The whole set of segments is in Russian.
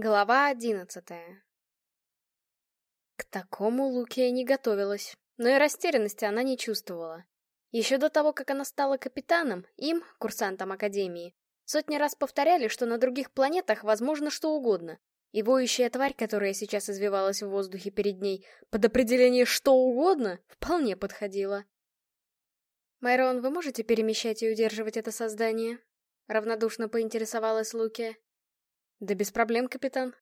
Глава одиннадцатая К такому Лукия не готовилась, но и растерянности она не чувствовала. Еще до того, как она стала капитаном, им, курсантам Академии, сотни раз повторяли, что на других планетах возможно что угодно. И воющая тварь, которая сейчас извивалась в воздухе перед ней, под определение «что угодно» вполне подходила. «Майрон, вы можете перемещать и удерживать это создание?» Равнодушно поинтересовалась Лукия. Да без проблем, капитан.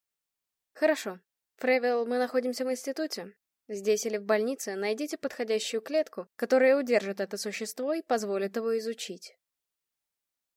Хорошо. Фревел, мы находимся в институте. Здесь или в больнице найдите подходящую клетку, которая удержит это существо и позволит его изучить.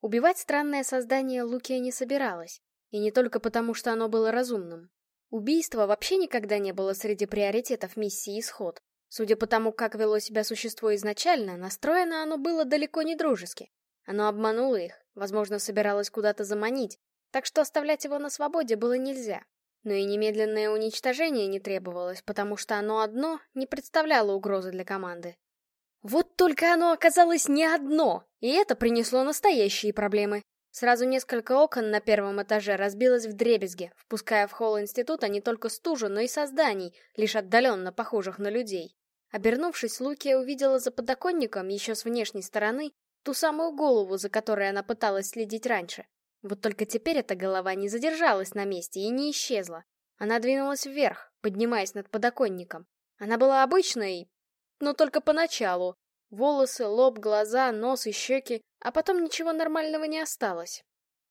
Убивать странное создание Лукия не собиралась, и не только потому, что оно было разумным. Убийство вообще никогда не было среди приоритетов миссии «Исход». Судя по тому, как вело себя существо изначально, настроено оно было далеко не дружески. Оно обмануло их, возможно, собиралось куда-то заманить, так что оставлять его на свободе было нельзя. Но и немедленное уничтожение не требовалось, потому что оно одно не представляло угрозы для команды. Вот только оно оказалось не одно, и это принесло настоящие проблемы. Сразу несколько окон на первом этаже разбилось в дребезге, впуская в холл института не только стужу, но и созданий, лишь отдаленно похожих на людей. Обернувшись, Лукия увидела за подоконником, еще с внешней стороны, ту самую голову, за которой она пыталась следить раньше. Вот только теперь эта голова не задержалась на месте и не исчезла. Она двинулась вверх, поднимаясь над подоконником. Она была обычной, но только поначалу. Волосы, лоб, глаза, нос и щеки, а потом ничего нормального не осталось.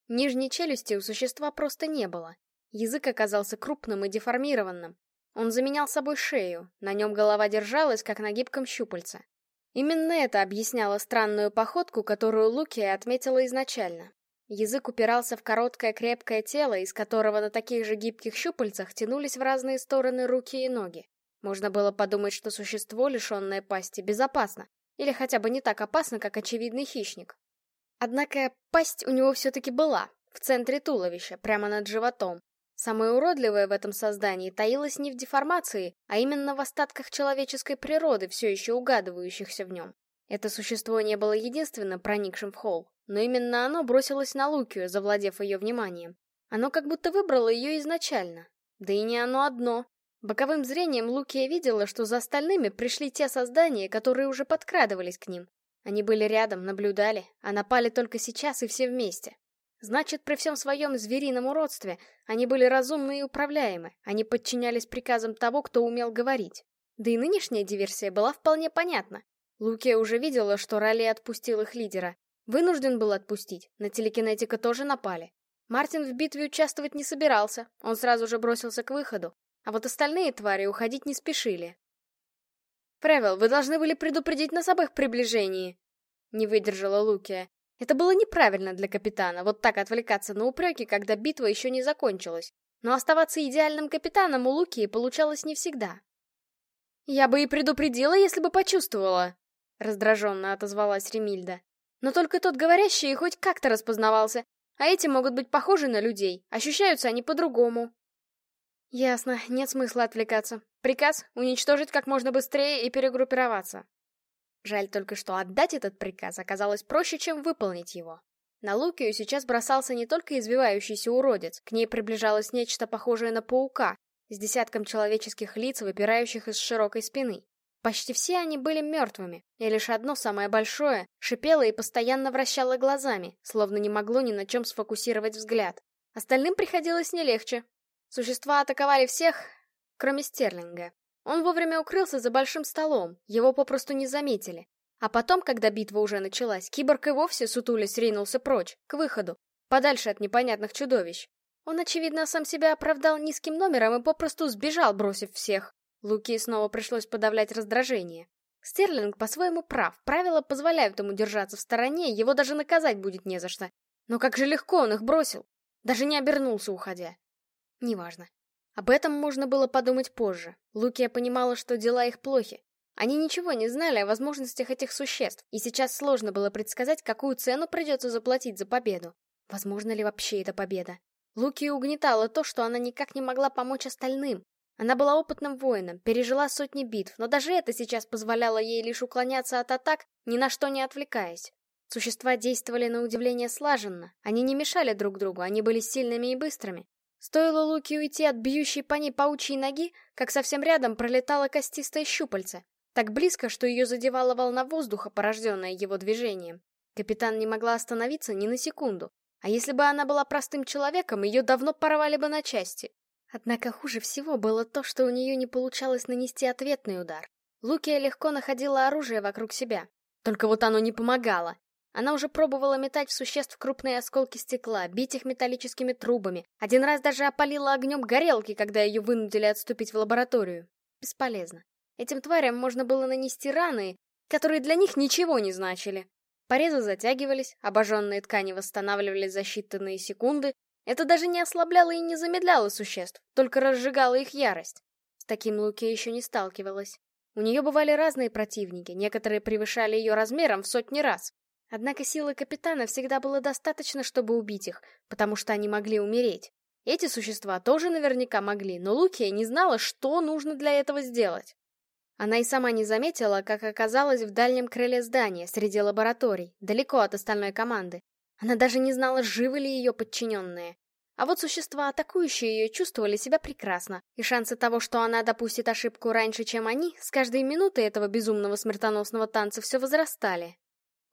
Нижней челюсти у существа просто не было. Язык оказался крупным и деформированным. Он заменял собой шею, на нем голова держалась, как на гибком щупальце. Именно это объясняло странную походку, которую Лукия отметила изначально. Язык упирался в короткое крепкое тело, из которого на таких же гибких щупальцах тянулись в разные стороны руки и ноги. Можно было подумать, что существо, лишенное пасти, безопасно, или хотя бы не так опасно, как очевидный хищник. Однако пасть у него все-таки была, в центре туловища, прямо над животом. Самое уродливое в этом создании таилось не в деформации, а именно в остатках человеческой природы, все еще угадывающихся в нем. Это существо не было единственным проникшим в холл, но именно оно бросилось на Лукию, завладев ее вниманием. Оно как будто выбрало ее изначально. Да и не оно одно. Боковым зрением Лукия видела, что за остальными пришли те создания, которые уже подкрадывались к ним. Они были рядом, наблюдали, а напали только сейчас и все вместе. Значит, при всем своем зверином уродстве, они были разумны и управляемы, они подчинялись приказам того, кто умел говорить. Да и нынешняя диверсия была вполне понятна. Лукия уже видела, что Ралли отпустил их лидера. Вынужден был отпустить, на телекинетика тоже напали. Мартин в битве участвовать не собирался, он сразу же бросился к выходу, а вот остальные твари уходить не спешили. «Фревел, вы должны были предупредить нас об их приближении!» Не выдержала Лукия. Это было неправильно для капитана, вот так отвлекаться на упреки, когда битва еще не закончилась. Но оставаться идеальным капитаном у Лукии получалось не всегда. «Я бы и предупредила, если бы почувствовала!» Раздраженно отозвалась Ремильда. Но только тот говорящий хоть как-то распознавался, а эти могут быть похожи на людей, ощущаются они по-другому. Ясно, нет смысла отвлекаться. Приказ — уничтожить как можно быстрее и перегруппироваться. Жаль только, что отдать этот приказ оказалось проще, чем выполнить его. На Лукию сейчас бросался не только извивающийся уродец, к ней приближалось нечто похожее на паука, с десятком человеческих лиц, выпирающих из широкой спины. Почти все они были мертвыми, и лишь одно самое большое шипело и постоянно вращало глазами, словно не могло ни на чем сфокусировать взгляд. Остальным приходилось не легче. Существа атаковали всех, кроме Стерлинга. Он вовремя укрылся за большим столом, его попросту не заметили. А потом, когда битва уже началась, киборг и вовсе сутулясь ринулся прочь, к выходу, подальше от непонятных чудовищ. Он, очевидно, сам себя оправдал низким номером и попросту сбежал, бросив всех. Луки снова пришлось подавлять раздражение. Стерлинг по-своему прав, правила позволяют ему держаться в стороне, его даже наказать будет не за что. Но как же легко он их бросил. Даже не обернулся, уходя. Неважно. Об этом можно было подумать позже. Лукия понимала, что дела их плохи. Они ничего не знали о возможностях этих существ, и сейчас сложно было предсказать, какую цену придется заплатить за победу. Возможно ли вообще эта победа? Луки угнетало то, что она никак не могла помочь остальным, она была опытным воином, пережила сотни битв, но даже это сейчас позволяло ей лишь уклоняться от атак, ни на что не отвлекаясь. Существа действовали на удивление слаженно, они не мешали друг другу, они были сильными и быстрыми. Стоило Луки уйти от бьющей по ней паучьей ноги, как совсем рядом пролетала костистая щупальце, так близко, что ее задевала волна воздуха, порожденная его движением. Капитан не могла остановиться ни на секунду, а если бы она была простым человеком, ее давно порвали бы на части. Однако хуже всего было то, что у нее не получалось нанести ответный удар. Лукия легко находила оружие вокруг себя. Только вот оно не помогало. Она уже пробовала метать в существ крупные осколки стекла, бить их металлическими трубами. Один раз даже опалила огнем горелки, когда ее вынудили отступить в лабораторию. Бесполезно. Этим тварям можно было нанести раны, которые для них ничего не значили. Порезы затягивались, обожженные ткани восстанавливались за считанные секунды. Это даже не ослабляло и не замедляло существ, только разжигало их ярость. С таким Луки еще не сталкивалась. У нее бывали разные противники, некоторые превышали ее размером в сотни раз. Однако силы капитана всегда было достаточно, чтобы убить их, потому что они могли умереть. Эти существа тоже наверняка могли, но Лукия не знала, что нужно для этого сделать. Она и сама не заметила, как оказалась в дальнем крыле здания, среди лабораторий, далеко от остальной команды. Она даже не знала, живы ли ее подчиненные. А вот существа, атакующие ее, чувствовали себя прекрасно, и шансы того, что она допустит ошибку раньше, чем они, с каждой минутой этого безумного смертоносного танца все возрастали.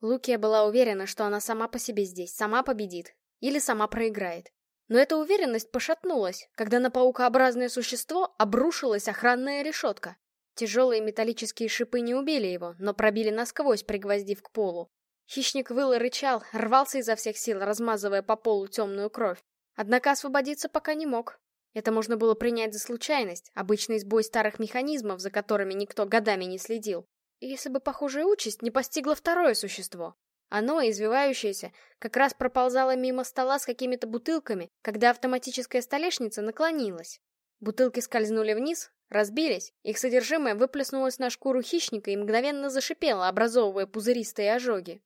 Лукия была уверена, что она сама по себе здесь, сама победит. Или сама проиграет. Но эта уверенность пошатнулась, когда на паукообразное существо обрушилась охранная решетка. Тяжелые металлические шипы не убили его, но пробили насквозь, пригвоздив к полу. Хищник выл и рычал, рвался изо всех сил, размазывая по полу темную кровь. Однако освободиться пока не мог. Это можно было принять за случайность, обычный сбой старых механизмов, за которыми никто годами не следил. Если бы похожая участь не постигла второе существо. Оно, извивающееся, как раз проползало мимо стола с какими-то бутылками, когда автоматическая столешница наклонилась. Бутылки скользнули вниз, разбились, их содержимое выплеснулось на шкуру хищника и мгновенно зашипело, образовывая пузыристые ожоги.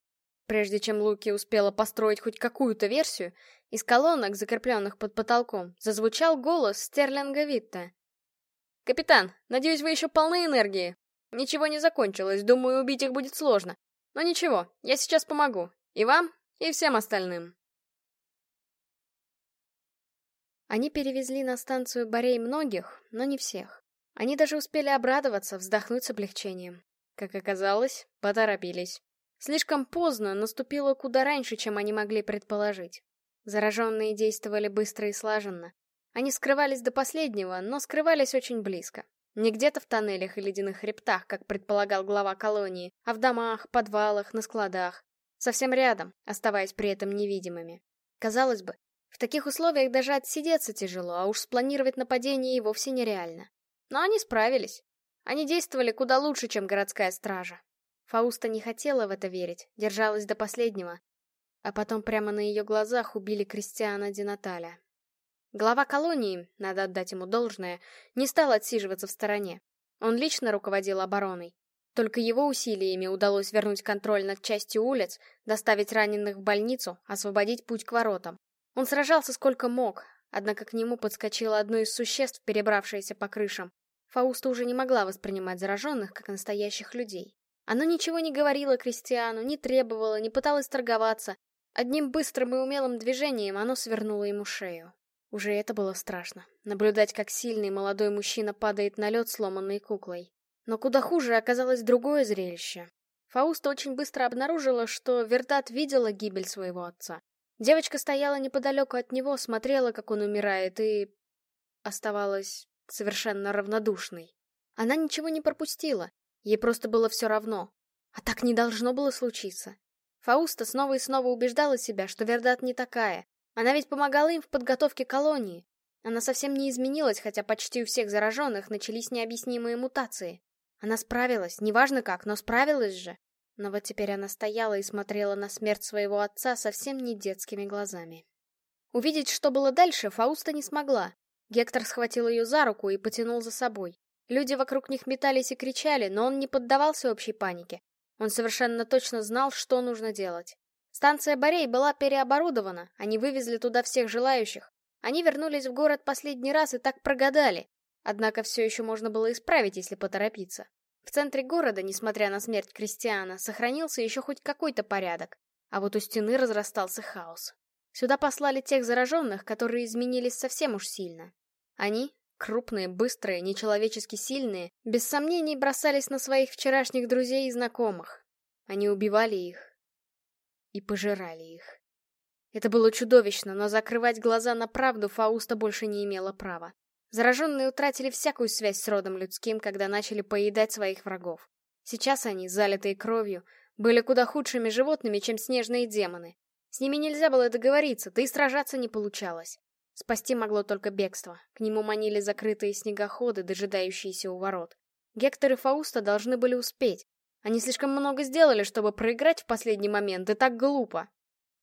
Прежде чем Луки успела построить хоть какую-то версию, из колонок, закрепленных под потолком, зазвучал голос Стерлинга Витта. «Капитан, надеюсь, вы еще полны энергии. Ничего не закончилось, думаю, убить их будет сложно. Но ничего, я сейчас помогу. И вам, и всем остальным». Они перевезли на станцию Борей многих, но не всех. Они даже успели обрадоваться, вздохнуть с облегчением. Как оказалось, поторопились. Слишком поздно, наступило куда раньше, чем они могли предположить. Зараженные действовали быстро и слаженно. Они скрывались до последнего, но скрывались очень близко. Не где-то в тоннелях и ледяных хребтах, как предполагал глава колонии, а в домах, подвалах, на складах. Совсем рядом, оставаясь при этом невидимыми. Казалось бы, в таких условиях даже отсидеться тяжело, а уж спланировать нападение и вовсе нереально. Но они справились. Они действовали куда лучше, чем городская стража. Фауста не хотела в это верить, держалась до последнего. А потом прямо на ее глазах убили Кристиана Динаталя. Глава колонии, надо отдать ему должное, не стал отсиживаться в стороне. Он лично руководил обороной. Только его усилиями удалось вернуть контроль над частью улиц, доставить раненых в больницу, освободить путь к воротам. Он сражался сколько мог, однако к нему подскочило одно из существ, перебравшееся по крышам. Фауста уже не могла воспринимать зараженных как настоящих людей. Оно ничего не говорило Кристиану, не требовало, не пыталось торговаться. Одним быстрым и умелым движением оно свернуло ему шею. Уже это было страшно. Наблюдать, как сильный молодой мужчина падает на лед, сломанной куклой. Но куда хуже оказалось другое зрелище. Фауста очень быстро обнаружила, что Вердат видела гибель своего отца. Девочка стояла неподалеку от него, смотрела, как он умирает, и... оставалась совершенно равнодушной. Она ничего не пропустила, Ей просто было все равно. А так не должно было случиться. Фауста снова и снова убеждала себя, что Вердат не такая. Она ведь помогала им в подготовке колонии. Она совсем не изменилась, хотя почти у всех зараженных начались необъяснимые мутации. Она справилась, неважно как, но справилась же. Но вот теперь она стояла и смотрела на смерть своего отца совсем не детскими глазами. Увидеть, что было дальше, Фауста не смогла. Гектор схватил ее за руку и потянул за собой. Люди вокруг них метались и кричали, но он не поддавался общей панике. Он совершенно точно знал, что нужно делать. Станция Борей была переоборудована, они вывезли туда всех желающих. Они вернулись в город последний раз и так прогадали. Однако все еще можно было исправить, если поторопиться. В центре города, несмотря на смерть Кристиана, сохранился еще хоть какой-то порядок. А вот у стены разрастался хаос. Сюда послали тех зараженных, которые изменились совсем уж сильно. Они, крупные, быстрые, нечеловечески сильные, без сомнений бросались на своих вчерашних друзей и знакомых. Они убивали их и пожирали их. Это было чудовищно, но закрывать глаза на правду Фауста больше не имела права. Зараженные утратили всякую связь с родом людским, когда начали поедать своих врагов. Сейчас они, залитые кровью, были куда худшими животными, чем снежные демоны. С ними нельзя было договориться, да и сражаться не получалось. Спасти могло только бегство. К нему манили закрытые снегоходы, дожидающиеся у ворот. Гектор и Фауста должны были успеть. Они слишком много сделали, чтобы проиграть в последний момент, и так глупо.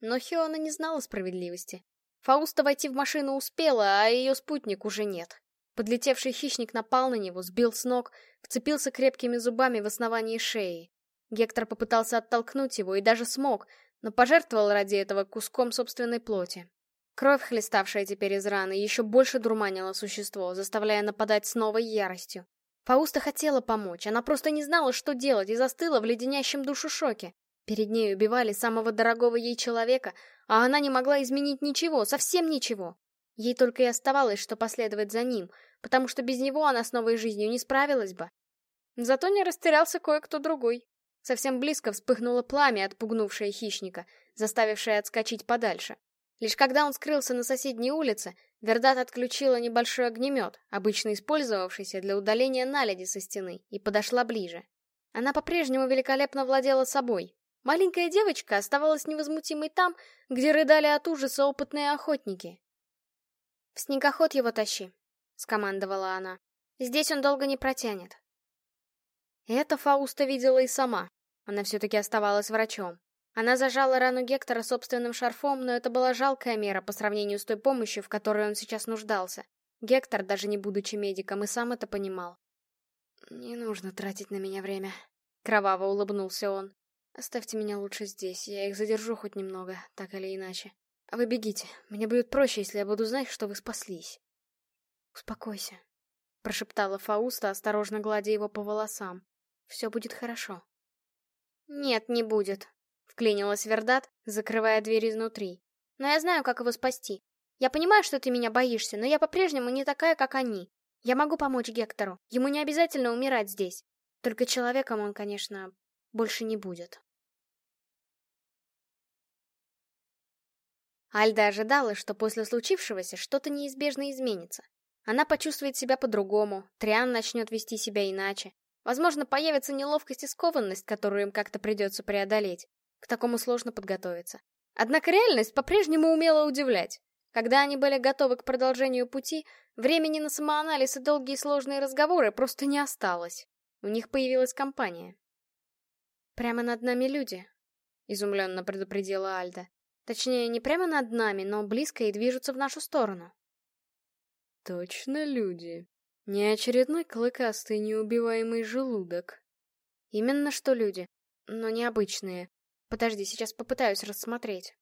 Но Хиона не знала справедливости. Фауста войти в машину успела, а ее спутник уже нет. Подлетевший хищник напал на него, сбил с ног, вцепился крепкими зубами в основании шеи. Гектор попытался оттолкнуть его и даже смог, но пожертвовал ради этого куском собственной плоти. Кровь, хлеставшая теперь из раны, еще больше дурманила существо, заставляя нападать с новой яростью. Фауста хотела помочь, она просто не знала, что делать, и застыла в леденящем душу шоке. Перед ней убивали самого дорогого ей человека, а она не могла изменить ничего, совсем ничего. Ей только и оставалось, что последовать за ним, потому что без него она с новой жизнью не справилась бы. Зато не растерялся кое-кто другой. Совсем близко вспыхнуло пламя, отпугнувшее хищника, заставившее отскочить подальше. Лишь когда он скрылся на соседней улице, Вердат отключила небольшой огнемет, обычно использовавшийся для удаления наледи со стены, и подошла ближе. Она по-прежнему великолепно владела собой. Маленькая девочка оставалась невозмутимой там, где рыдали от ужаса опытные охотники. «В снегоход его тащи», — скомандовала она. «Здесь он долго не протянет». Это Фауста видела и сама. Она все-таки оставалась врачом. Она зажала рану Гектора собственным шарфом, но это была жалкая мера по сравнению с той помощью, в которой он сейчас нуждался. Гектор, даже не будучи медиком, и сам это понимал. «Не нужно тратить на меня время», — кроваво улыбнулся он. «Оставьте меня лучше здесь, я их задержу хоть немного, так или иначе. А вы бегите, мне будет проще, если я буду знать, что вы спаслись». «Успокойся», — прошептала Фауста, осторожно гладя его по волосам. «Все будет хорошо». «Нет, не будет», — вклинилась Вердат, закрывая дверь изнутри. «Но я знаю, как его спасти. Я понимаю, что ты меня боишься, но я по-прежнему не такая, как они. Я могу помочь Гектору. Ему не обязательно умирать здесь. Только человеком он, конечно, больше не будет». Альда ожидала, что после случившегося что-то неизбежно изменится. Она почувствует себя по-другому, Триан начнет вести себя иначе, Возможно, появится неловкость и скованность, которую им как-то придется преодолеть. К такому сложно подготовиться. Однако реальность по-прежнему умела удивлять. Когда они были готовы к продолжению пути, времени на самоанализ и долгие сложные разговоры просто не осталось. У них появилась компания. «Прямо над нами люди», — изумленно предупредила Альда. «Точнее, не прямо над нами, но близко и движутся в нашу сторону». «Точно люди», не очередной клыкастый неубиваемый желудок. Именно что люди, но необычные. Подожди, сейчас попытаюсь рассмотреть.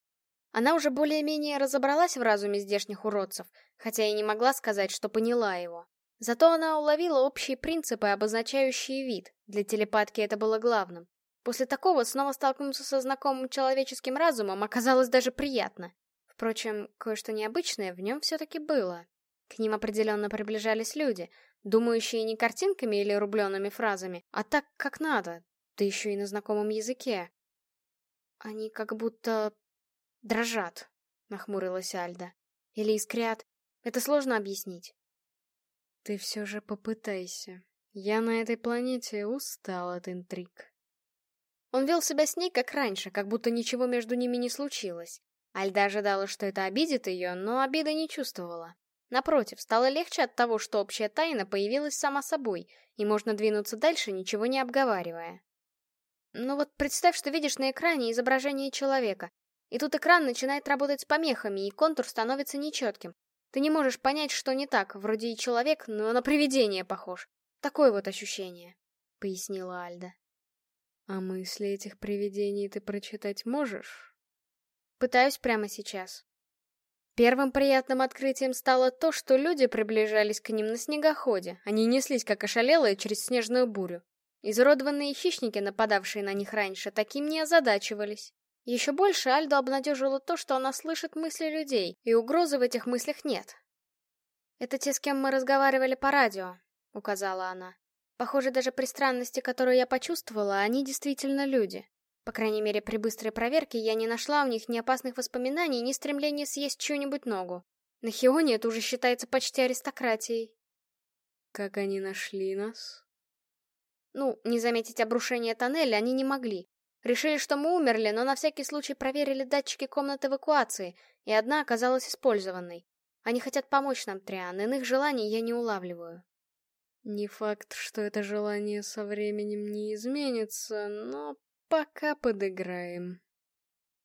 Она уже более-менее разобралась в разуме здешних уродцев, хотя и не могла сказать, что поняла его. Зато она уловила общие принципы, обозначающие вид. Для телепатки это было главным. После такого снова столкнуться со знакомым человеческим разумом оказалось даже приятно. Впрочем, кое-что необычное в нем все-таки было. К ним определенно приближались люди, думающие не картинками или рубленными фразами, а так, как надо, да еще и на знакомом языке. Они как будто дрожат, нахмурилась Альда. Или искрят. Это сложно объяснить. Ты все же попытайся. Я на этой планете устал от интриг. Он вел себя с ней как раньше, как будто ничего между ними не случилось. Альда ожидала, что это обидит ее, но обиды не чувствовала. Напротив, стало легче от того, что общая тайна появилась сама собой, и можно двинуться дальше, ничего не обговаривая. Ну вот представь, что видишь на экране изображение человека, и тут экран начинает работать с помехами, и контур становится нечетким. Ты не можешь понять, что не так, вроде и человек, но на привидение похож. Такое вот ощущение, — пояснила Альда. А мысли этих привидений ты прочитать можешь? Пытаюсь прямо сейчас. Первым приятным открытием стало то, что люди приближались к ним на снегоходе, они неслись как ошалелые через снежную бурю. Изуродованные хищники, нападавшие на них раньше, таким не озадачивались. Еще больше Альду обнадежило то, что она слышит мысли людей, и угрозы в этих мыслях нет. «Это те, с кем мы разговаривали по радио», — указала она. «Похоже, даже при странности, которую я почувствовала, они действительно люди. По крайней мере, при быстрой проверке я не нашла у них ни опасных воспоминаний, ни стремления съесть чью-нибудь ногу. На Хионе это уже считается почти аристократией. Как они нашли нас? Ну, не заметить обрушение тоннеля они не могли. Решили, что мы умерли, но на всякий случай проверили датчики комнат эвакуации, и одна оказалась использованной. Они хотят помочь нам, Триан, иных желаний я не улавливаю. Не факт, что это желание со временем не изменится, но Пока подыграем.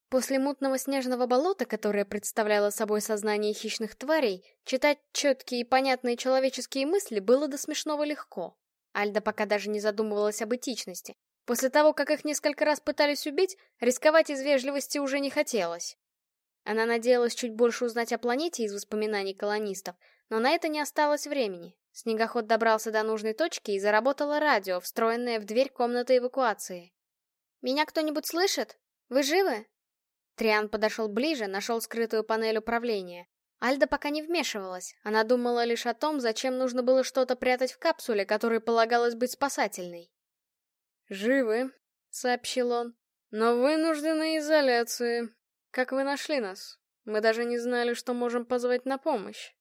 После мутного снежного болота, которое представляло собой сознание хищных тварей, читать четкие и понятные человеческие мысли было до смешного легко. Альда пока даже не задумывалась об этичности. После того, как их несколько раз пытались убить, рисковать из вежливости уже не хотелось. Она надеялась чуть больше узнать о планете из воспоминаний колонистов, но на это не осталось времени. Снегоход добрался до нужной точки и заработало радио, встроенное в дверь комнаты эвакуации. «Меня кто-нибудь слышит? Вы живы?» Триан подошел ближе, нашел скрытую панель управления. Альда пока не вмешивалась, она думала лишь о том, зачем нужно было что-то прятать в капсуле, которой полагалось быть спасательной. «Живы», — сообщил он, — «но вынуждены изоляции. Как вы нашли нас? Мы даже не знали, что можем позвать на помощь».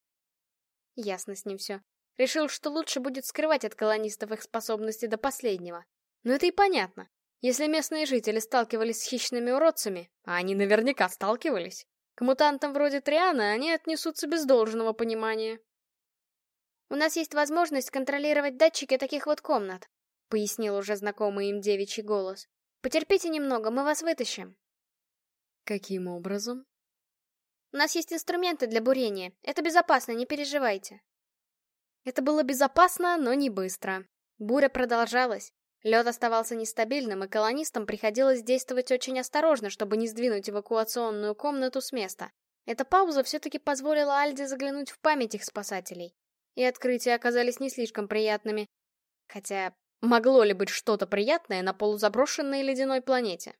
Ясно с ним все. Решил, что лучше будет скрывать от колонистов их способности до последнего. Но это и понятно. Если местные жители сталкивались с хищными уродцами, а они наверняка сталкивались, к мутантам вроде Триана они отнесутся без должного понимания. «У нас есть возможность контролировать датчики таких вот комнат», — пояснил уже знакомый им девичий голос. «Потерпите немного, мы вас вытащим». «Каким образом?» «У нас есть инструменты для бурения. Это безопасно, не переживайте». Это было безопасно, но не быстро. Буря продолжалась. Лед оставался нестабильным, и колонистам приходилось действовать очень осторожно, чтобы не сдвинуть эвакуационную комнату с места. Эта пауза все-таки позволила Альде заглянуть в память их спасателей. И открытия оказались не слишком приятными. Хотя, могло ли быть что-то приятное на полузаброшенной ледяной планете?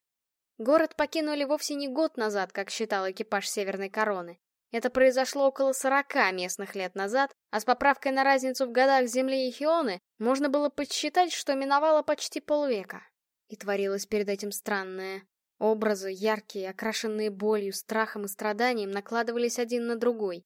Город покинули вовсе не год назад, как считал экипаж Северной Короны. Это произошло около сорока местных лет назад, а с поправкой на разницу в годах Земли и Хионы можно было подсчитать, что миновало почти полвека. И творилось перед этим странное. Образы, яркие, окрашенные болью, страхом и страданием, накладывались один на другой.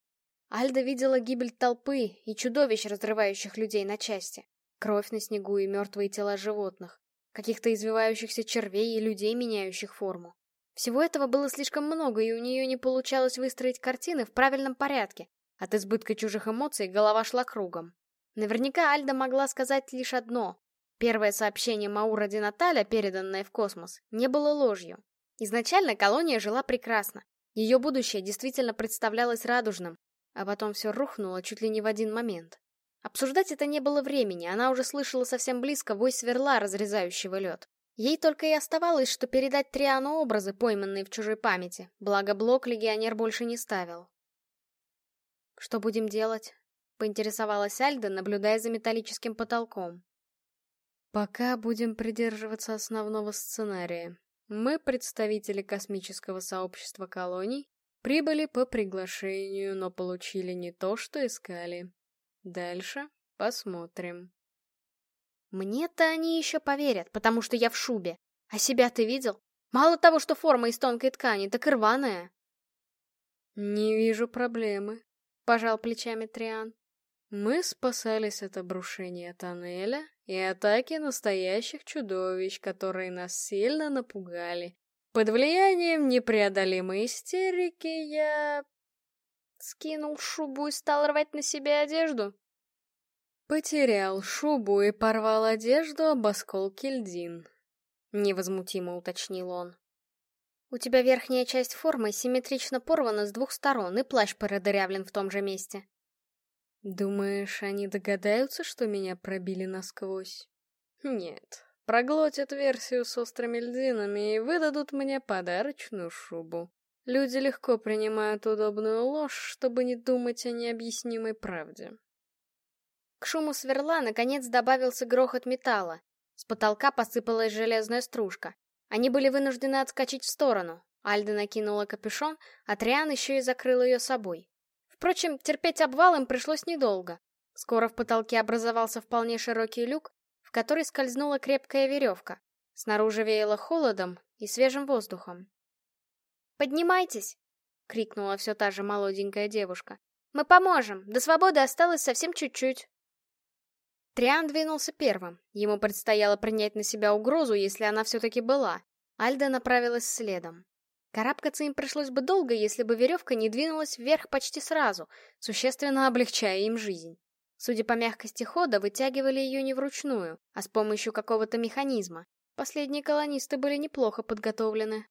Альда видела гибель толпы и чудовищ, разрывающих людей на части. Кровь на снегу и мертвые тела животных. Каких-то извивающихся червей и людей, меняющих форму. Всего этого было слишком много, и у нее не получалось выстроить картины в правильном порядке. От избытка чужих эмоций голова шла кругом. Наверняка Альда могла сказать лишь одно. Первое сообщение Маура Ди Наталя, переданное в космос, не было ложью. Изначально колония жила прекрасно. Ее будущее действительно представлялось радужным, а потом все рухнуло чуть ли не в один момент. Обсуждать это не было времени, она уже слышала совсем близко вой сверла, разрезающего лед. Ей только и оставалось, что передать Триану образы, пойманные в чужой памяти, благо блок легионер больше не ставил. «Что будем делать?» — поинтересовалась Альда, наблюдая за металлическим потолком. «Пока будем придерживаться основного сценария. Мы, представители космического сообщества колоний, прибыли по приглашению, но получили не то, что искали. Дальше посмотрим». Мне-то они еще поверят, потому что я в шубе. А себя ты видел? Мало того, что форма из тонкой ткани, так и рваная. Не вижу проблемы, пожал плечами Триан. Мы спасались от обрушения тоннеля и атаки настоящих чудовищ, которые нас сильно напугали. Под влиянием непреодолимой истерики я... Скинул шубу и стал рвать на себе одежду? Потерял шубу и порвал одежду об осколки льдин. Невозмутимо уточнил он. У тебя верхняя часть формы симметрично порвана с двух сторон, и плащ продырявлен в том же месте. Думаешь, они догадаются, что меня пробили насквозь? Нет, проглотят версию с острыми льдинами и выдадут мне подарочную шубу. Люди легко принимают удобную ложь, чтобы не думать о необъяснимой правде. К шуму сверла наконец добавился грохот металла. С потолка посыпалась железная стружка. Они были вынуждены отскочить в сторону. Альда накинула капюшон, а Триан еще и закрыл ее собой. Впрочем, терпеть обвал им пришлось недолго. Скоро в потолке образовался вполне широкий люк, в который скользнула крепкая веревка. Снаружи веяло холодом и свежим воздухом. «Поднимайтесь!» — крикнула все та же молоденькая девушка. «Мы поможем! До свободы осталось совсем чуть-чуть!» Триан двинулся первым. Ему предстояло принять на себя угрозу, если она все-таки была. Альда направилась следом. Карабкаться им пришлось бы долго, если бы веревка не двинулась вверх почти сразу, существенно облегчая им жизнь. Судя по мягкости хода, вытягивали ее не вручную, а с помощью какого-то механизма. Последние колонисты были неплохо подготовлены.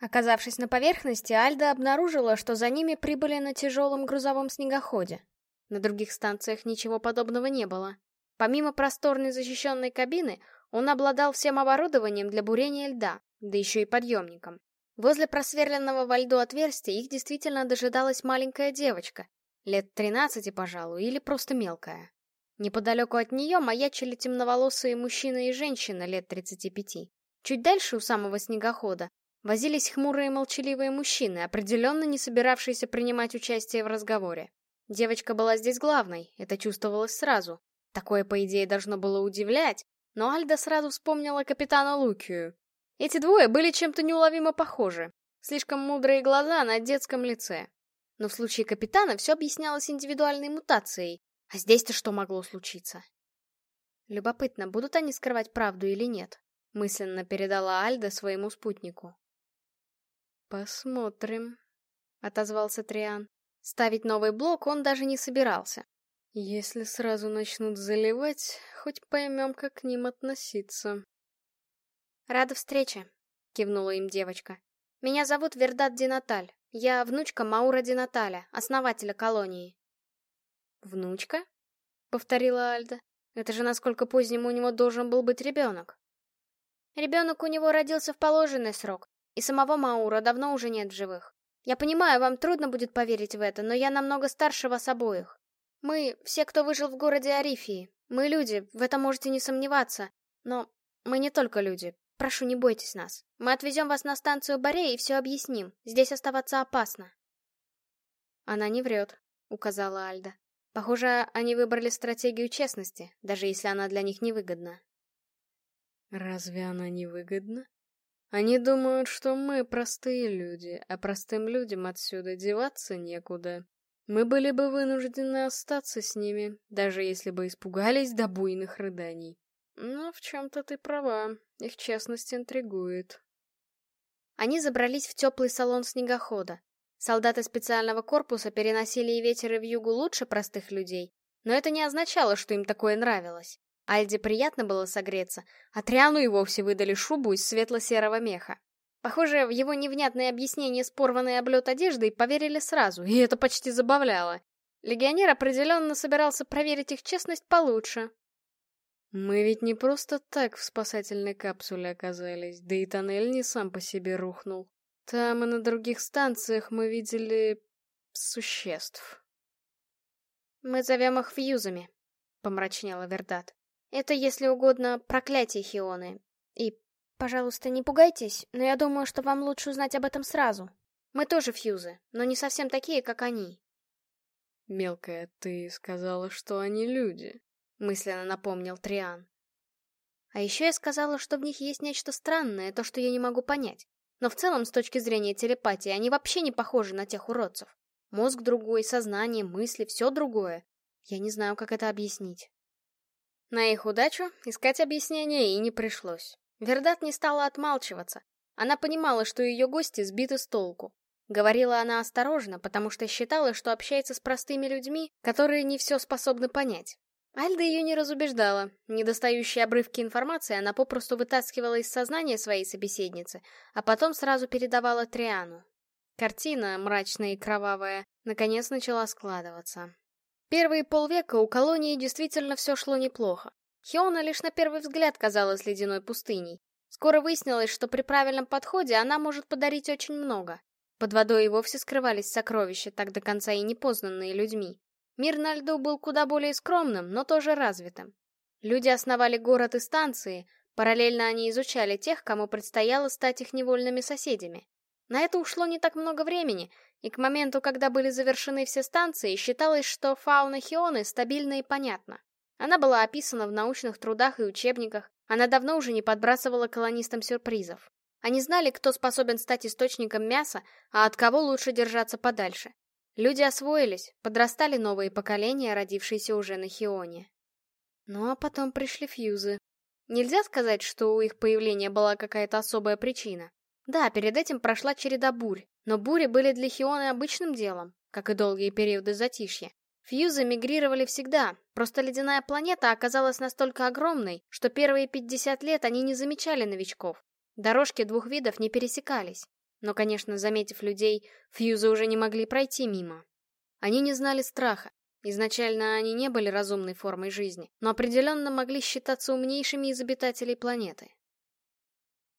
Оказавшись на поверхности, Альда обнаружила, что за ними прибыли на тяжелом грузовом снегоходе. На других станциях ничего подобного не было. Помимо просторной защищенной кабины, он обладал всем оборудованием для бурения льда, да еще и подъемником. Возле просверленного во льду отверстия их действительно дожидалась маленькая девочка, Лет тринадцати, пожалуй, или просто мелкая. Неподалеку от нее маячили темноволосые мужчина и женщина лет тридцати пяти. Чуть дальше, у самого снегохода, возились хмурые молчаливые мужчины, определенно не собиравшиеся принимать участие в разговоре. Девочка была здесь главной, это чувствовалось сразу. Такое, по идее, должно было удивлять, но Альда сразу вспомнила капитана Лукию. Эти двое были чем-то неуловимо похожи. Слишком мудрые глаза на детском лице. Но в случае капитана все объяснялось индивидуальной мутацией. А здесь-то что могло случиться? Любопытно, будут они скрывать правду или нет? Мысленно передала Альда своему спутнику. «Посмотрим», — отозвался Триан. Ставить новый блок он даже не собирался. «Если сразу начнут заливать, хоть поймем, как к ним относиться». «Рада встрече», — кивнула им девочка. «Меня зовут Вердат Динаталь. Я внучка Маура Динаталя, основателя колонии. Внучка? Повторила Альда. Это же насколько поздним у него должен был быть ребенок. Ребенок у него родился в положенный срок, и самого Маура давно уже нет в живых. Я понимаю, вам трудно будет поверить в это, но я намного старше вас обоих. Мы, все, кто выжил в городе Арифии, мы люди, в этом можете не сомневаться. Но мы не только люди, Прошу, не бойтесь нас. Мы отвезем вас на станцию Борея и все объясним. Здесь оставаться опасно. Она не врет, указала Альда. Похоже, они выбрали стратегию честности, даже если она для них невыгодна. Разве она невыгодна? Они думают, что мы простые люди, а простым людям отсюда деваться некуда. Мы были бы вынуждены остаться с ними, даже если бы испугались до буйных рыданий. Но в чем-то ты права, их честность интригует. Они забрались в теплый салон снегохода. Солдаты специального корпуса переносили и ветер, и вьюгу лучше простых людей, но это не означало, что им такое нравилось. Альде приятно было согреться, а Триану и вовсе выдали шубу из светло-серого меха. Похоже, в его невнятное объяснение с порванной облет одеждой поверили сразу, и это почти забавляло. Легионер определенно собирался проверить их честность получше, мы ведь не просто так в спасательной капсуле оказались, да и тоннель не сам по себе рухнул. Там и на других станциях мы видели... существ. «Мы зовем их фьюзами», — помрачнела Вердат. «Это, если угодно, проклятие Хионы. Пожалуйста, не пугайтесь, но я думаю, что вам лучше узнать об этом сразу. Мы тоже фьюзы, но не совсем такие, как они». «Мелкая, ты сказала, что они люди», — мысленно напомнил Триан. А еще я сказала, что в них есть нечто странное, то, что я не могу понять. Но в целом, с точки зрения телепатии, они вообще не похожи на тех уродцев. Мозг другой, сознание, мысли, все другое. Я не знаю, как это объяснить. На их удачу искать объяснение и не пришлось. Вердат не стала отмалчиваться. Она понимала, что ее гости сбиты с толку. Говорила она осторожно, потому что считала, что общается с простыми людьми, которые не все способны понять. Альда ее не разубеждала. Недостающие обрывки информации она попросту вытаскивала из сознания своей собеседницы, а потом сразу передавала Триану. Картина, мрачная и кровавая, наконец начала складываться. Первые полвека у колонии действительно все шло неплохо. Хиона лишь на первый взгляд казалась ледяной пустыней. Скоро выяснилось, что при правильном подходе она может подарить очень много. Под водой и вовсе скрывались сокровища, так до конца и не познанные людьми. Мир на льду был куда более скромным, но тоже развитым. Люди основали город и станции, Параллельно они изучали тех, кому предстояло стать их невольными соседями. На это ушло не так много времени, и к моменту, когда были завершены все станции, считалось, что фауна Хионы стабильна и понятна. Она была описана в научных трудах и учебниках, она давно уже не подбрасывала колонистам сюрпризов. Они знали, кто способен стать источником мяса, а от кого лучше держаться подальше. Люди освоились, подрастали новые поколения, родившиеся уже на Хионе. Ну а потом пришли фьюзы. Нельзя сказать, что у их появления была какая-то особая причина. Да, перед этим прошла череда бурь, но бури были для Хионы обычным делом, как и долгие периоды затишья. Фьюзы мигрировали всегда, просто ледяная планета оказалась настолько огромной, что первые 50 лет они не замечали новичков. Дорожки двух видов не пересекались. Но, конечно, заметив людей, фьюзы уже не могли пройти мимо. Они не знали страха. Изначально они не были разумной формой жизни, но определенно могли считаться умнейшими из обитателей планеты.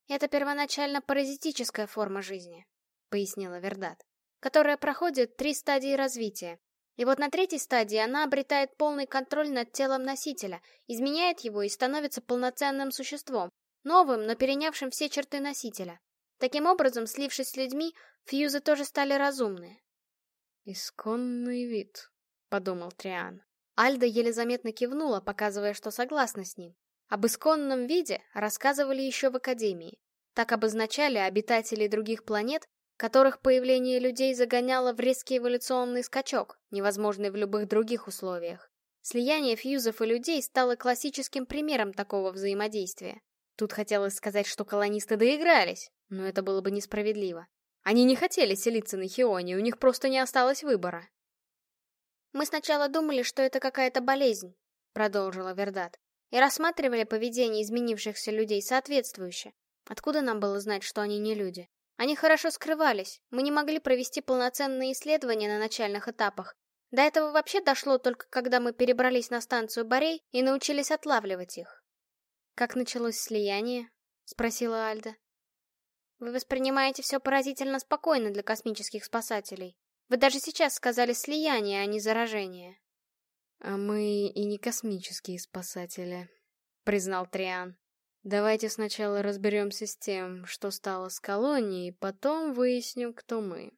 «Это первоначально паразитическая форма жизни», — пояснила Вердат, «которая проходит три стадии развития. И вот на третьей стадии она обретает полный контроль над телом носителя, изменяет его и становится полноценным существом, новым, но перенявшим все черты носителя. Таким образом, слившись с людьми, фьюзы тоже стали разумные. «Исконный вид», — подумал Триан. Альда еле заметно кивнула, показывая, что согласна с ним. Об исконном виде рассказывали еще в Академии. Так обозначали обитателей других планет, которых появление людей загоняло в резкий эволюционный скачок, невозможный в любых других условиях. Слияние фьюзов и людей стало классическим примером такого взаимодействия. Тут хотелось сказать, что колонисты доигрались, но это было бы несправедливо. Они не хотели селиться на Хионе, у них просто не осталось выбора. «Мы сначала думали, что это какая-то болезнь», — продолжила Вердат, «и рассматривали поведение изменившихся людей соответствующе. Откуда нам было знать, что они не люди? Они хорошо скрывались, мы не могли провести полноценные исследования на начальных этапах. До этого вообще дошло только когда мы перебрались на станцию Борей и научились отлавливать их. «Как началось слияние?» — спросила Альда. «Вы воспринимаете все поразительно спокойно для космических спасателей. Вы даже сейчас сказали слияние, а не заражение». «А мы и не космические спасатели», — признал Триан. Давайте сначала разберемся с тем, что стало с колонией, потом выясним, кто мы.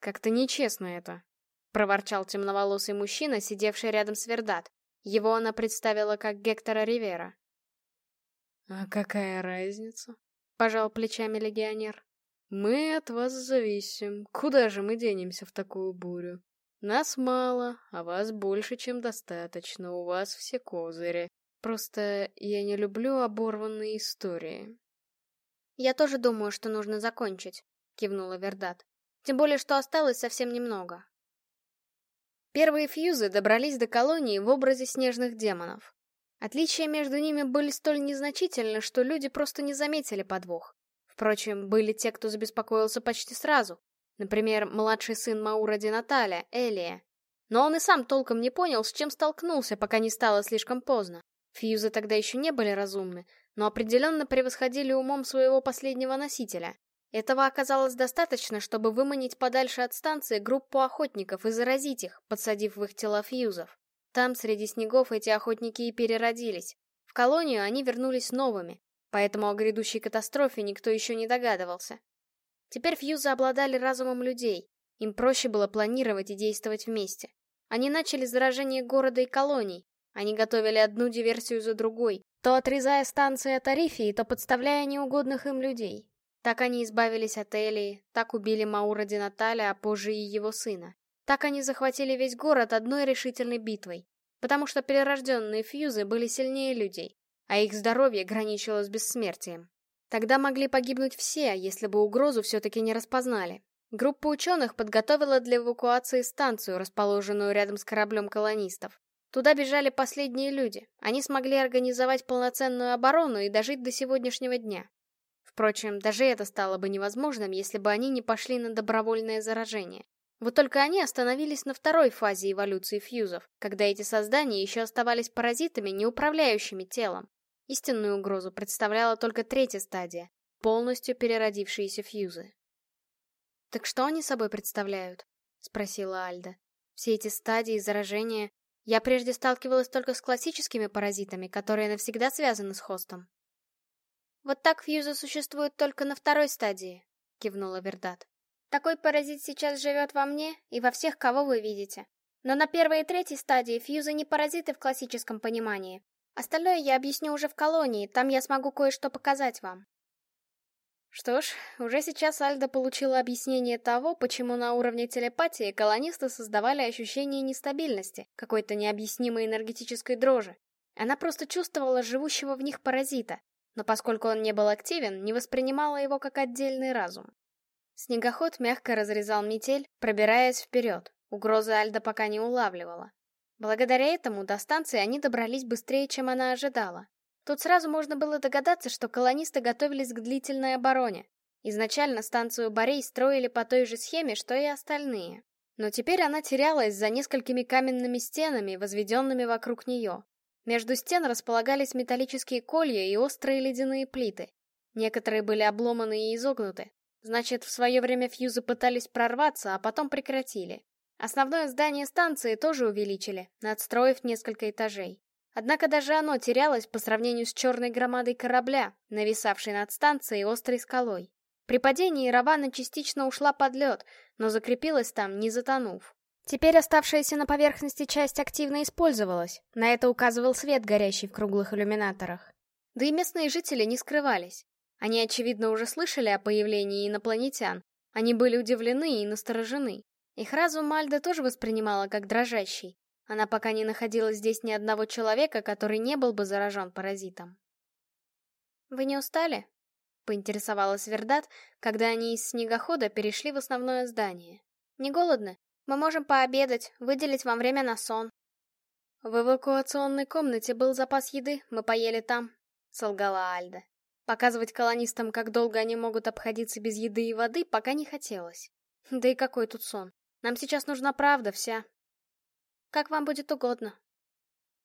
Как-то нечестно это, проворчал темноволосый мужчина, сидевший рядом с Вердат. Его она представила как Гектора Ривера. А какая разница? Пожал плечами легионер. Мы от вас зависим. Куда же мы денемся в такую бурю? Нас мало, а вас больше, чем достаточно. У вас все козыри. Просто я не люблю оборванные истории. Я тоже думаю, что нужно закончить, кивнула Вердат. Тем более, что осталось совсем немного. Первые фьюзы добрались до колонии в образе снежных демонов. Отличия между ними были столь незначительны, что люди просто не заметили подвох. Впрочем, были те, кто забеспокоился почти сразу. Например, младший сын Мауради Наталя, Элия. Но он и сам толком не понял, с чем столкнулся, пока не стало слишком поздно. Фьюзы тогда еще не были разумны, но определенно превосходили умом своего последнего носителя. Этого оказалось достаточно, чтобы выманить подальше от станции группу охотников и заразить их, подсадив в их тела фьюзов. Там, среди снегов, эти охотники и переродились. В колонию они вернулись новыми, поэтому о грядущей катастрофе никто еще не догадывался. Теперь фьюзы обладали разумом людей, им проще было планировать и действовать вместе. Они начали заражение города и колоний, они готовили одну диверсию за другой, то отрезая станции от Арифии, то подставляя неугодных им людей. Так они избавились от Элии, так убили Маура Динаталя, а позже и его сына. Так они захватили весь город одной решительной битвой, потому что перерожденные фьюзы были сильнее людей, а их здоровье граничило с бессмертием. Тогда могли погибнуть все, если бы угрозу все-таки не распознали. Группа ученых подготовила для эвакуации станцию, расположенную рядом с кораблем колонистов. Туда бежали последние люди. Они смогли организовать полноценную оборону и дожить до сегодняшнего дня. Впрочем, даже это стало бы невозможным, если бы они не пошли на добровольное заражение. Вот только они остановились на второй фазе эволюции фьюзов, когда эти создания еще оставались паразитами, не управляющими телом. Истинную угрозу представляла только третья стадия — полностью переродившиеся фьюзы. «Так что они собой представляют?» — спросила Альда. «Все эти стадии заражения я прежде сталкивалась только с классическими паразитами, которые навсегда связаны с хостом. Вот так фьюзы существуют только на второй стадии, кивнула Вердат. Такой паразит сейчас живет во мне и во всех, кого вы видите. Но на первой и третьей стадии фьюзы не паразиты в классическом понимании. Остальное я объясню уже в колонии, там я смогу кое-что показать вам. Что ж, уже сейчас Альда получила объяснение того, почему на уровне телепатии колонисты создавали ощущение нестабильности, какой-то необъяснимой энергетической дрожи. Она просто чувствовала живущего в них паразита, но поскольку он не был активен, не воспринимала его как отдельный разум. Снегоход мягко разрезал метель, пробираясь вперед. Угрозы Альда пока не улавливала. Благодаря этому до станции они добрались быстрее, чем она ожидала. Тут сразу можно было догадаться, что колонисты готовились к длительной обороне. Изначально станцию Борей строили по той же схеме, что и остальные. Но теперь она терялась за несколькими каменными стенами, возведенными вокруг нее. Между стен располагались металлические колья и острые ледяные плиты. Некоторые были обломаны и изогнуты. Значит, в свое время фьюзы пытались прорваться, а потом прекратили. Основное здание станции тоже увеличили, надстроив несколько этажей. Однако даже оно терялось по сравнению с черной громадой корабля, нависавшей над станцией острой скалой. При падении Равана частично ушла под лед, но закрепилась там, не затонув. Теперь оставшаяся на поверхности часть активно использовалась, на это указывал свет, горящий в круглых иллюминаторах. Да и местные жители не скрывались. Они, очевидно, уже слышали о появлении инопланетян. Они были удивлены и насторожены. Их разум Мальда тоже воспринимала как дрожащий, она пока не находила здесь ни одного человека, который не был бы заражен паразитом. «Вы не устали?» — поинтересовалась Вердат, когда они из снегохода перешли в основное здание. «Не голодны? Мы можем пообедать, выделить вам время на сон». «В эвакуационной комнате был запас еды, мы поели там», — солгала Альда. Показывать колонистам, как долго они могут обходиться без еды и воды, пока не хотелось. Да и какой тут сон? Нам сейчас нужна правда вся, как вам будет угодно.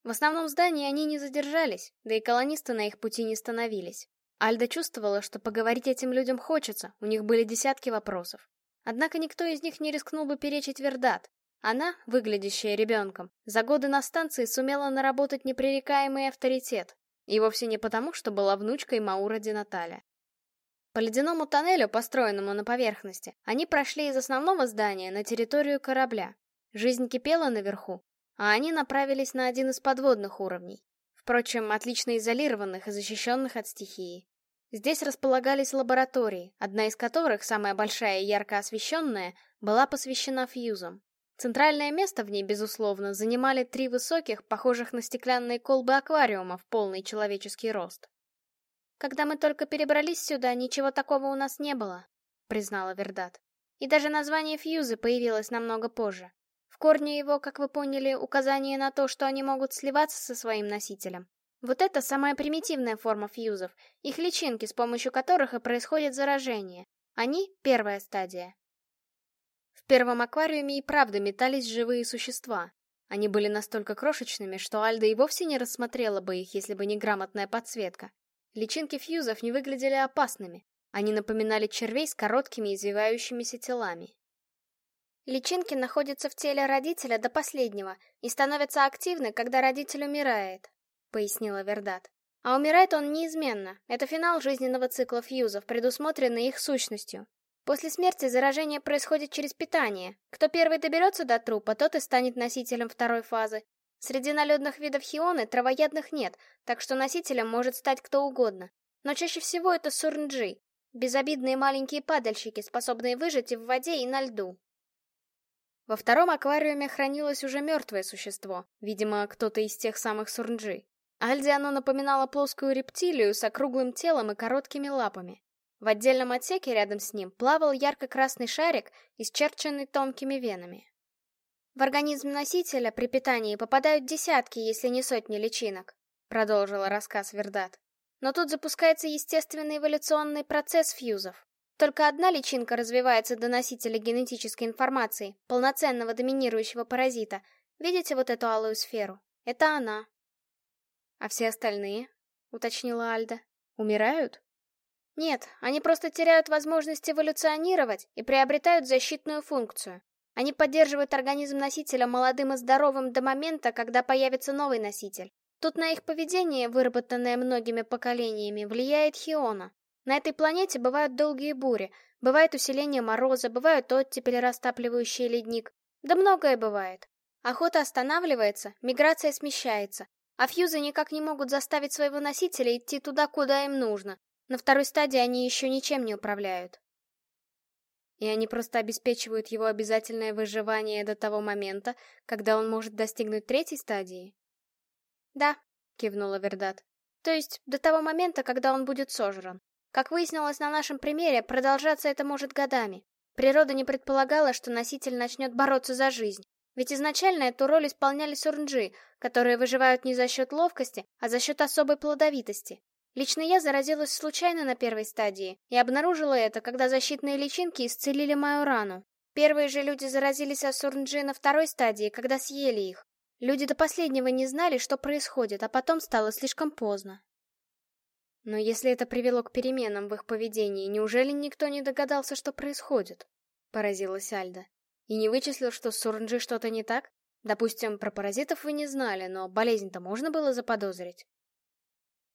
В основном здании они не задержались, да и колонисты на их пути не становились. Альда чувствовала, что поговорить этим людям хочется, у них были десятки вопросов. Однако никто из них не рискнул бы перечить Вердат. Она, выглядящая ребенком, за годы на станции сумела наработать непререкаемый авторитет. И вовсе не потому, что была внучкой Маура Динаталя. По ледяному тоннелю, построенному на поверхности, они прошли из основного здания на территорию корабля, Жизнь кипела наверху, а они направились на один из подводных уровней. Впрочем, отлично изолированных и защищенных от стихии. Здесь располагались лаборатории, одна из которых, самая большая и ярко освещенная, была посвящена фьюзам. Центральное место в ней, безусловно, занимали три высоких, похожих на стеклянные колбы аквариума в полный человеческий рост. «Когда мы только перебрались сюда, ничего такого у нас не было», — признала Вердат. «И даже название фьюзы появилось намного позже. Корне его, как вы поняли, указание на то, что они могут сливаться со своим носителем. Вот это самая примитивная форма фьюзов, их личинки, с помощью которых и происходит заражение. Они — первая стадия. В первом аквариуме и правда метались живые существа. Они были настолько крошечными, что Альда и вовсе не рассмотрела бы их, если бы не грамотная подсветка. Личинки фьюзов не выглядели опасными. Они напоминали червей с короткими извивающимися телами. Личинки находятся в теле родителя до последнего и становятся активны, когда родитель умирает, пояснила Вердат. А умирает он неизменно. Это финал жизненного цикла фьюзов, предусмотренный их сущностью. После смерти заражение происходит через питание. Кто первый доберется до трупа, тот и станет носителем второй фазы. Среди наледных видов хионы травоядных нет, так что носителем может стать кто угодно. Но чаще всего это сурнджи, безобидные маленькие падальщики, способные выжить и в воде, и на льду. Во втором аквариуме хранилось уже мертвое существо, видимо, кто-то из тех самых сурнджи. Альде оно напоминало плоскую рептилию с округлым телом и короткими лапами. В отдельном отсеке рядом с ним плавал ярко-красный шарик, исчерченный тонкими венами. В организм носителя при питании попадают десятки, если не сотни личинок, продолжила рассказ Вердат. Но тут запускается естественный эволюционный процесс фьюзов. Только одна личинка развивается до носителя генетической информации, полноценного доминирующего паразита. Видите вот эту алую сферу? Это она. А все остальные? Уточнила Альда. Умирают? Нет, они просто теряют возможность эволюционировать и приобретают защитную функцию. Они поддерживают организм носителя молодым и здоровым до момента, когда появится новый носитель. Тут на их поведение, выработанное многими поколениями, влияет Хиона. На этой планете бывают долгие бури, бывает усиление мороза, бывают оттепели, растапливающие ледник. Да многое бывает. Охота останавливается, миграция смещается, а фьюзы никак не могут заставить своего носителя идти туда, куда им нужно. На второй стадии они еще ничем не управляют. И они просто обеспечивают его обязательное выживание до того момента, когда он может достигнуть третьей стадии? Да, кивнула Вердат. То есть до того момента, когда он будет сожран. Как выяснилось на нашем примере, продолжаться это может годами. Природа не предполагала, что носитель начнет бороться за жизнь. Ведь изначально эту роль исполняли сурнджи, которые выживают не за счет ловкости, а за счет особой плодовитости. Лично я заразилась случайно на первой стадии и обнаружила это, когда защитные личинки исцелили мою рану. Первые же люди заразились от на второй стадии, когда съели их. Люди до последнего не знали, что происходит, а потом стало слишком поздно. Но если это привело к переменам в их поведении, неужели никто не догадался, что происходит? Поразилась Альда. И не вычислил, что с Сурнджи что-то не так? Допустим, про паразитов вы не знали, но болезнь-то можно было заподозрить.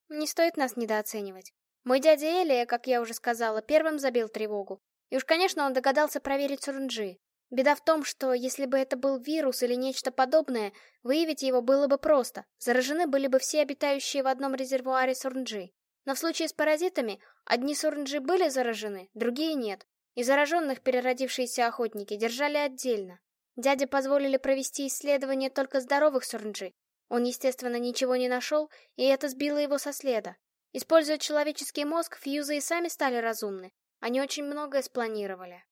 Не стоит нас недооценивать. Мой дядя Элия, как я уже сказала, первым забил тревогу. И уж, конечно, он догадался проверить Сурнджи. Беда в том, что если бы это был вирус или нечто подобное, выявить его было бы просто. Заражены были бы все обитающие в одном резервуаре Сурнджи. Но в случае с паразитами, одни Сурнджи были заражены, другие нет. И зараженных переродившиеся охотники держали отдельно. Дяде позволили провести исследование только здоровых Сурнджи, он, естественно, ничего не нашел, и это сбило его со следа. Используя человеческий мозг, фьюзы и сами стали разумны. Они очень многое спланировали.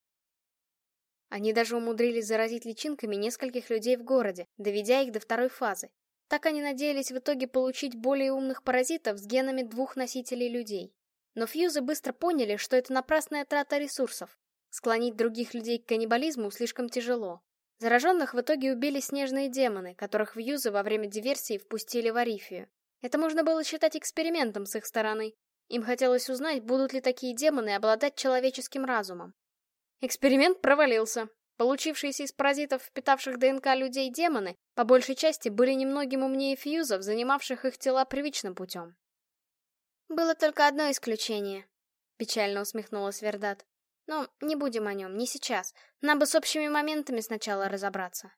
Они даже умудрились заразить личинками нескольких людей в городе, доведя их до второй фазы. Так они надеялись в итоге получить более умных паразитов с генами двух носителей людей. Но фьюзы быстро поняли, что это напрасная трата ресурсов. Склонить других людей к каннибализму слишком тяжело. Зараженных в итоге убили снежные демоны, которых в Юзы во время диверсии впустили в Арифию. Это можно было считать экспериментом с их стороны. Им хотелось узнать, будут ли такие демоны обладать человеческим разумом. Эксперимент провалился. Получившиеся из паразитов, впитавших ДНК людей демоны, по большей части были немногим умнее фьюзов, занимавших их тела привычным путем. «Было только одно исключение», — печально усмехнулась Вердат. Но не будем о нем, не сейчас. Нам бы с общими моментами сначала разобраться.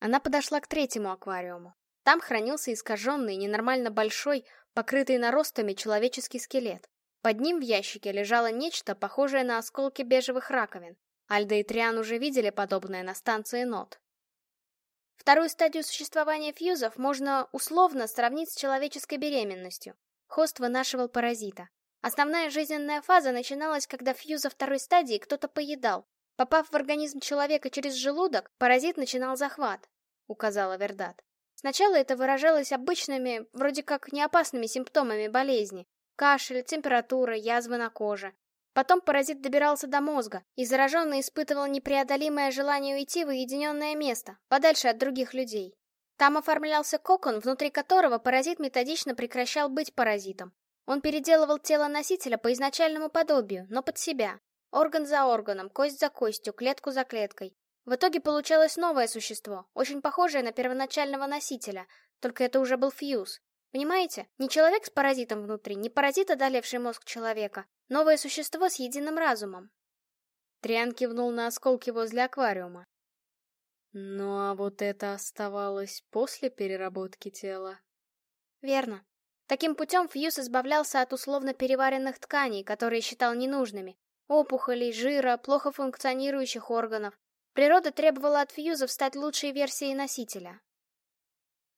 Она подошла к третьему аквариуму. Там хранился искаженный, ненормально большой, покрытый наростами человеческий скелет. Под ним в ящике лежало нечто, похожее на осколки бежевых раковин. Альда и Триан уже видели подобное на станции НОТ. Вторую стадию существования фьюзов можно условно сравнить с человеческой беременностью. Хост вынашивал паразита. Основная жизненная фаза начиналась, когда фьюза второй стадии кто-то поедал. Попав в организм человека через желудок, паразит начинал захват, указала Вердат. Сначала это выражалось обычными, вроде как неопасными симптомами болезни. Кашель, температура, язвы на коже. Потом паразит добирался до мозга, и зараженный испытывал непреодолимое желание уйти в уединенное место, подальше от других людей. Там оформлялся кокон, внутри которого паразит методично прекращал быть паразитом, он переделывал тело носителя по изначальному подобию, но под себя. Орган за органом, кость за костью, клетку за клеткой. В итоге получалось новое существо, очень похожее на первоначального носителя, только это уже был фьюз. Понимаете? Не человек с паразитом внутри, не паразит, одолевший мозг человека. Новое существо с единым разумом. Триан кивнул на осколки возле аквариума. Ну а вот это оставалось после переработки тела. Верно. Таким путем Фьюз избавлялся от условно переваренных тканей, которые считал ненужными, опухолей, жира, плохо функционирующих органов. Природа требовала от фьюзов стать лучшей версией носителя.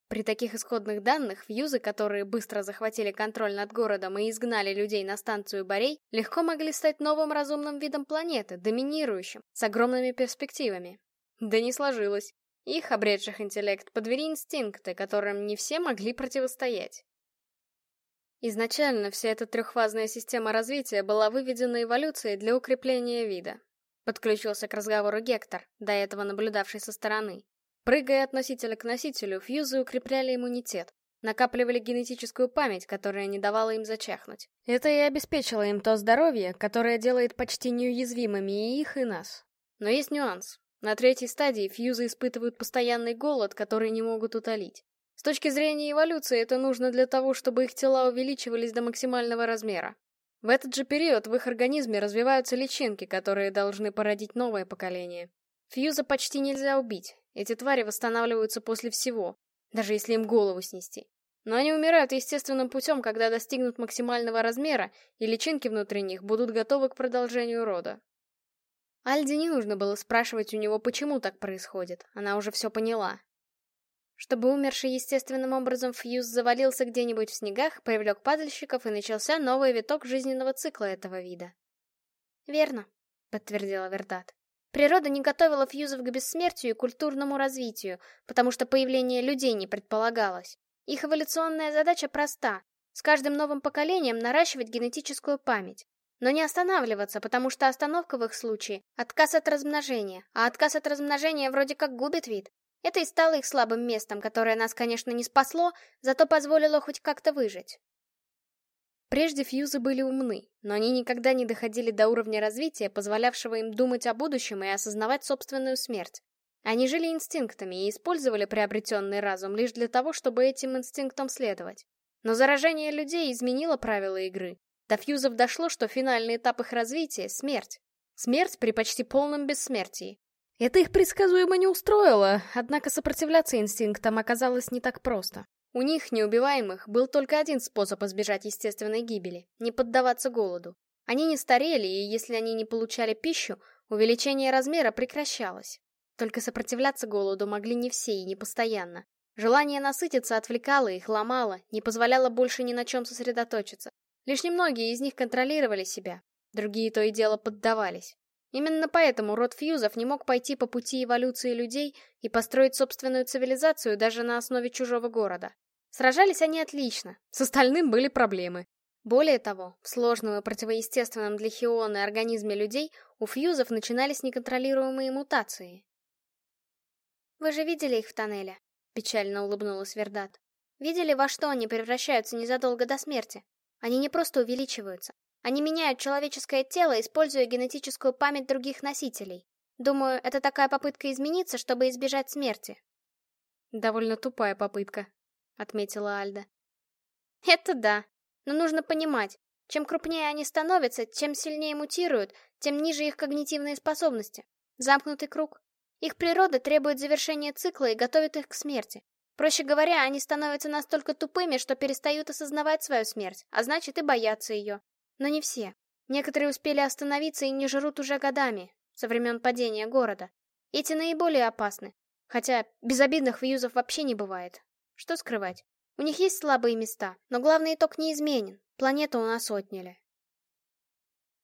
При таких исходных данных фьюзы, которые быстро захватили контроль над городом и изгнали людей на станцию Борей, легко могли стать новым разумным видом планеты, доминирующим, с огромными перспективами. Да не сложилось. Их, обретших интеллект, подвели инстинкты, которым не все могли противостоять. Изначально вся эта трехфазная система развития была выведена эволюцией для укрепления вида. Подключился к разговору Гектор, до этого наблюдавший со стороны. Прыгая от носителя к носителю, фьюзы укрепляли иммунитет, накапливали генетическую память, которая не давала им зачахнуть. Это и обеспечило им то здоровье, которое делает почти неуязвимыми и их, и нас. Но есть нюанс. На третьей стадии фьюзы испытывают постоянный голод, который не могут утолить. С точки зрения эволюции это нужно для того, чтобы их тела увеличивались до максимального размера. В этот же период в их организме развиваются личинки, которые должны породить новое поколение. Фьюза почти нельзя убить. Эти твари восстанавливаются после всего, даже если им голову снести. Но они умирают естественным путем, когда достигнут максимального размера, и личинки внутри них будут готовы к продолжению рода. Альде не нужно было спрашивать у него, почему так происходит, она уже все поняла. Чтобы умерший естественным образом фьюз завалился где-нибудь в снегах, привлек падальщиков и начался новый виток жизненного цикла этого вида. «Верно», — подтвердила Вердат. Природа не готовила фьюзов к бессмертию и культурному развитию, потому что появление людей не предполагалось. Их эволюционная задача проста — с каждым новым поколением наращивать генетическую память. Но не останавливаться, потому что остановка в их случае — отказ от размножения, а отказ от размножения вроде как губит вид. Это и стало их слабым местом, которое нас, конечно, не спасло, зато позволило хоть как-то выжить. Прежде фьюзы были умны, но они никогда не доходили до уровня развития, позволявшего им думать о будущем и осознавать собственную смерть. Они жили инстинктами и использовали приобретенный разум лишь для того, чтобы этим инстинктам следовать. Но заражение людей изменило правила игры. До фьюзов дошло, что финальный этап их развития — смерть. Смерть при почти полном бессмертии. Это их предсказуемо не устроило, однако сопротивляться инстинктам оказалось не так просто. У них, неубиваемых, был только один способ избежать естественной гибели — не поддаваться голоду. Они не старели, и если они не получали пищу, увеличение размера прекращалось. Только сопротивляться голоду могли не все и не постоянно. Желание насытиться отвлекало их, ломало, не позволяло больше ни на чем сосредоточиться. Лишь немногие из них контролировали себя, другие то и дело поддавались. Именно поэтому род фьюзов не мог пойти по пути эволюции людей и построить собственную цивилизацию даже на основе чужого города. Сражались они отлично, с остальным были проблемы. Более того, в сложном и противоестественном для Хиона организме людей у фьюзов начинались неконтролируемые мутации. «Вы же видели их в тоннеле?» — печально улыбнулась Вердат. «Видели, во что они превращаются незадолго до смерти? Они не просто увеличиваются. Они меняют человеческое тело, используя генетическую память других носителей. Думаю, это такая попытка измениться, чтобы избежать смерти». «Довольно тупая попытка», — отметила Альда. «Это да. Но нужно понимать, чем крупнее они становятся, чем сильнее мутируют, тем ниже их когнитивные способности. Замкнутый круг. Их природа требует завершения цикла и готовит их к смерти. Проще говоря, они становятся настолько тупыми, что перестают осознавать свою смерть, а значит и боятся ее. Но не все. Некоторые успели остановиться и не жрут уже годами, со времен падения города. Эти наиболее опасны. Хотя безобидных вьюзов вообще не бывает. Что скрывать? У них есть слабые места, но главный итог неизменен. Планету у нас отняли.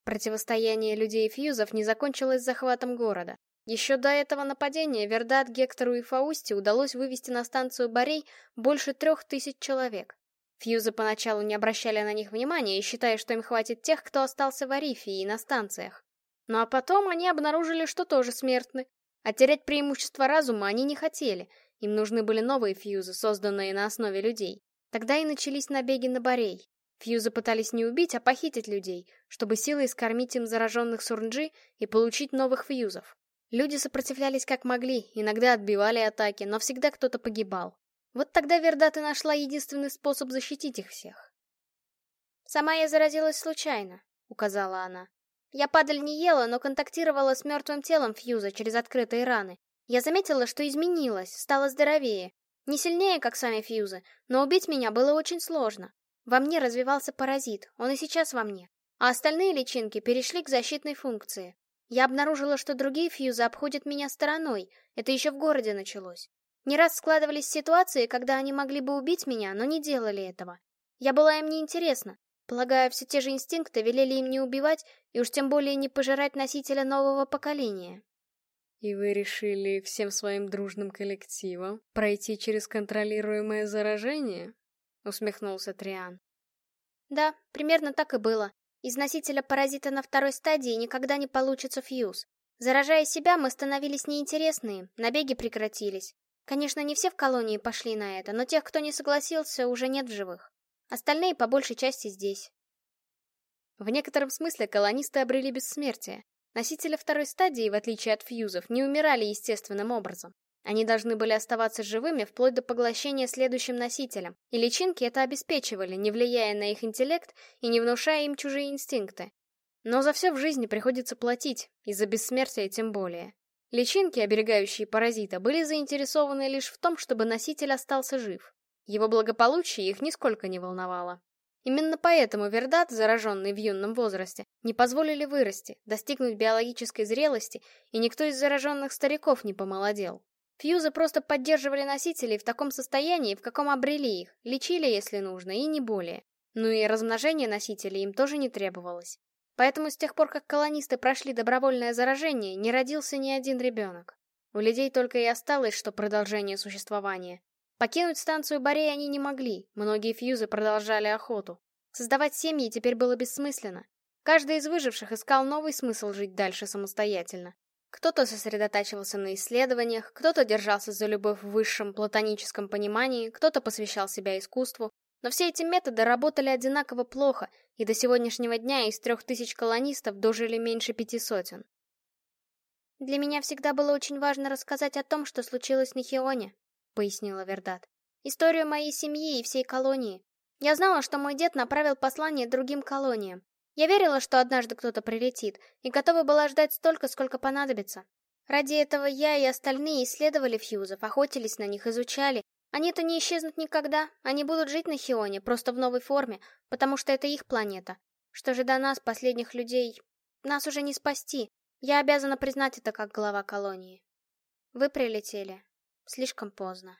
Противостояние людей и фьюзов не закончилось захватом города. Еще до этого нападения Вердат, Гектору и Фаусте удалось вывести на станцию Борей больше трех тысяч человек. Фьюзы поначалу не обращали на них внимания, считая, что им хватит тех, кто остался в Арифе и на станциях. Ну а потом они обнаружили, что тоже смертны. А терять преимущество разума они не хотели, им нужны были новые фьюзы, созданные на основе людей. Тогда и начались набеги на Борей. Фьюзы пытались не убить, а похитить людей, чтобы силой скормить им зараженных сурнджи и получить новых фьюзов. Люди сопротивлялись как могли, иногда отбивали атаки, но всегда кто-то погибал. Вот тогда Вердат и нашла единственный способ защитить их всех. «Сама я заразилась случайно», — указала она. «Я падаль не ела, но контактировала с мертвым телом Фьюза через открытые раны. Я заметила, что изменилась, стала здоровее. Не сильнее, как сами Фьюзы, но убить меня было очень сложно. Во мне развивался паразит, он и сейчас во мне. А остальные личинки перешли к защитной функции. Я обнаружила, что другие фьюзы обходят меня стороной. Это еще в городе началось. Не раз складывались ситуации, когда они могли бы убить меня, но не делали этого. Я была им неинтересна. Полагаю, все те же инстинкты велели им не убивать, и уж тем более не пожирать носителя нового поколения. И вы решили всем своим дружным коллективом пройти через контролируемое заражение? Усмехнулся Триан. Да, примерно так и было. Из носителя паразита на второй стадии никогда не получится фьюз. Заражая себя, мы становились неинтересные, набеги прекратились. Конечно, не все в колонии пошли на это, но тех, кто не согласился, уже нет в живых. Остальные по большей части здесь. В некотором смысле колонисты обрели бессмертие. Носители второй стадии, в отличие от фьюзов, не умирали естественным образом. Они должны были оставаться живыми вплоть до поглощения следующим носителем, и личинки это обеспечивали, не влияя на их интеллект и не внушая им чужие инстинкты. Но за все в жизни приходится платить, и за бессмертие тем более. Личинки, оберегающие паразита, были заинтересованы лишь в том, чтобы носитель остался жив. Его благополучие их нисколько не волновало. Именно поэтому Вердат, зараженный в юном возрасте, не позволили вырасти, достигнуть биологической зрелости, и никто из зараженных стариков не помолодел. Фьюзы просто поддерживали носителей в таком состоянии, в каком обрели их, лечили, если нужно, и не более. Ну и размножение носителей им тоже не требовалось. Поэтому с тех пор, как колонисты прошли добровольное заражение, не родился ни один ребенок. У людей только и осталось, что продолжение существования. Покинуть станцию Борей они не могли, многие фьюзы продолжали охоту. Создавать семьи теперь было бессмысленно. Каждый из выживших искал новый смысл жить дальше самостоятельно. Кто-то сосредотачивался на исследованиях, кто-то держался за любовь в высшем платоническом понимании, кто-то посвящал себя искусству. Но все эти методы работали одинаково плохо, и до сегодняшнего дня из трех тысяч колонистов дожили меньше пяти сотен. «Для меня всегда было очень важно рассказать о том, что случилось на Хионе», — пояснила Вердат. «Историю моей семьи и всей колонии. Я знала, что мой дед направил послание другим колониям. Я верила, что однажды кто-то прилетит, и готова была ждать столько, сколько понадобится. Ради этого я и остальные исследовали фьюзов, охотились на них, изучали. Они-то не исчезнут никогда, они будут жить на Хионе, просто в новой форме, потому что это их планета. Что же до нас, последних людей, нас уже не спасти. Я обязана признать это как глава колонии. Вы прилетели. Слишком поздно.